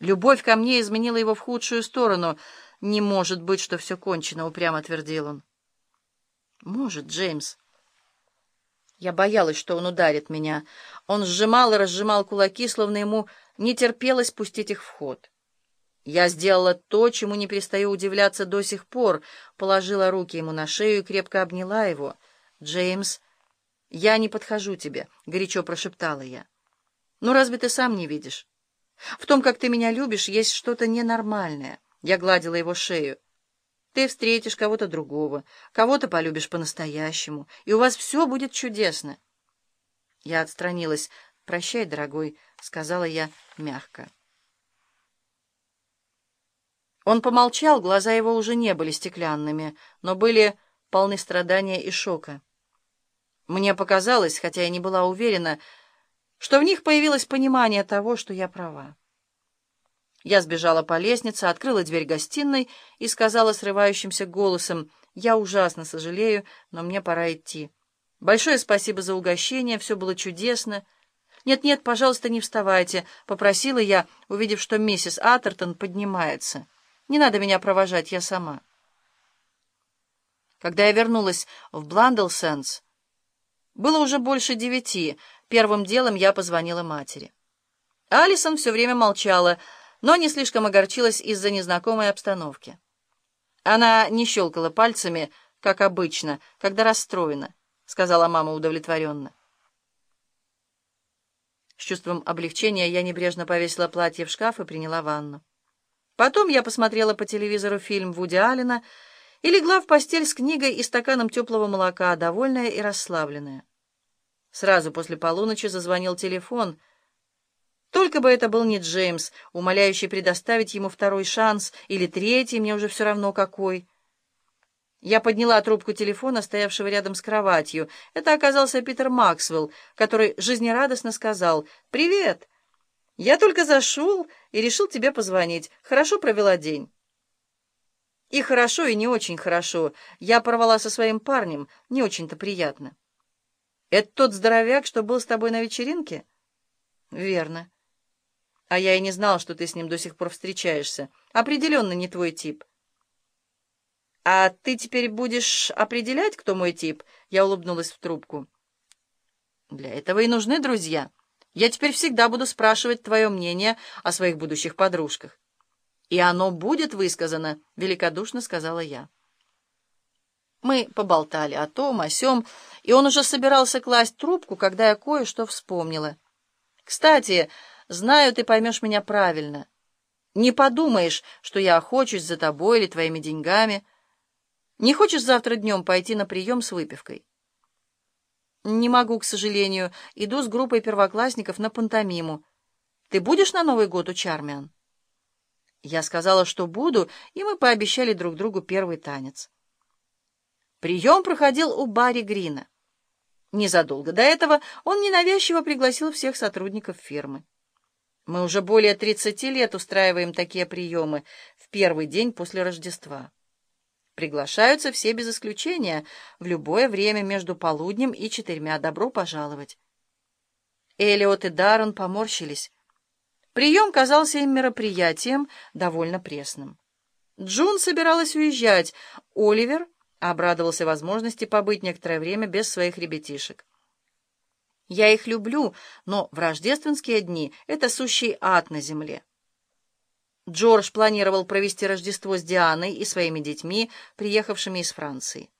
Любовь ко мне изменила его в худшую сторону. «Не может быть, что все кончено», — упрямо твердил он. «Может, Джеймс». Я боялась, что он ударит меня. Он сжимал и разжимал кулаки, словно ему не терпелось пустить их в ход. Я сделала то, чему не перестаю удивляться до сих пор, положила руки ему на шею и крепко обняла его. «Джеймс, я не подхожу тебе», — горячо прошептала я. «Ну, разве ты сам не видишь? В том, как ты меня любишь, есть что-то ненормальное». Я гладила его шею. «Ты встретишь кого-то другого, кого-то полюбишь по-настоящему, и у вас все будет чудесно». Я отстранилась. «Прощай, дорогой», — сказала я мягко. Он помолчал, глаза его уже не были стеклянными, но были полны страдания и шока. Мне показалось, хотя я не была уверена, что в них появилось понимание того, что я права. Я сбежала по лестнице, открыла дверь гостиной и сказала срывающимся голосом, «Я ужасно сожалею, но мне пора идти. Большое спасибо за угощение, все было чудесно». «Нет-нет, пожалуйста, не вставайте», — попросила я, увидев, что миссис Атертон поднимается. Не надо меня провожать, я сама. Когда я вернулась в Бландлсенс, было уже больше девяти. Первым делом я позвонила матери. Алисон все время молчала, но не слишком огорчилась из-за незнакомой обстановки. Она не щелкала пальцами, как обычно, когда расстроена, — сказала мама удовлетворенно. С чувством облегчения я небрежно повесила платье в шкаф и приняла ванну. Потом я посмотрела по телевизору фильм Вуди Аллена и легла в постель с книгой и стаканом теплого молока, довольная и расслабленная. Сразу после полуночи зазвонил телефон. Только бы это был не Джеймс, умоляющий предоставить ему второй шанс, или третий, мне уже все равно какой. Я подняла трубку телефона, стоявшего рядом с кроватью. Это оказался Питер Максвелл, который жизнерадостно сказал «Привет!» Я только зашел и решил тебе позвонить. Хорошо провела день?» «И хорошо, и не очень хорошо. Я порвала со своим парнем. Не очень-то приятно». «Это тот здоровяк, что был с тобой на вечеринке?» «Верно. А я и не знал, что ты с ним до сих пор встречаешься. Определенно не твой тип». «А ты теперь будешь определять, кто мой тип?» Я улыбнулась в трубку. «Для этого и нужны друзья». Я теперь всегда буду спрашивать твое мнение о своих будущих подружках. И оно будет высказано, — великодушно сказала я. Мы поболтали о том, о сём, и он уже собирался класть трубку, когда я кое-что вспомнила. Кстати, знаю, ты поймешь меня правильно. Не подумаешь, что я охочусь за тобой или твоими деньгами. Не хочешь завтра днем пойти на прием с выпивкой? «Не могу, к сожалению. Иду с группой первоклассников на пантомиму. Ты будешь на Новый год у Чармиан?» Я сказала, что буду, и мы пообещали друг другу первый танец. Прием проходил у Барри Грина. Незадолго до этого он ненавязчиво пригласил всех сотрудников фирмы. Мы уже более 30 лет устраиваем такие приемы в первый день после Рождества. Приглашаются все без исключения, в любое время между полуднем и четырьмя. Добро пожаловать. Элиот и Даррен поморщились. Прием казался им мероприятием довольно пресным. Джун собиралась уезжать. Оливер обрадовался возможности побыть некоторое время без своих ребятишек. «Я их люблю, но в рождественские дни это сущий ад на земле». Джордж планировал провести Рождество с Дианой и своими детьми, приехавшими из Франции.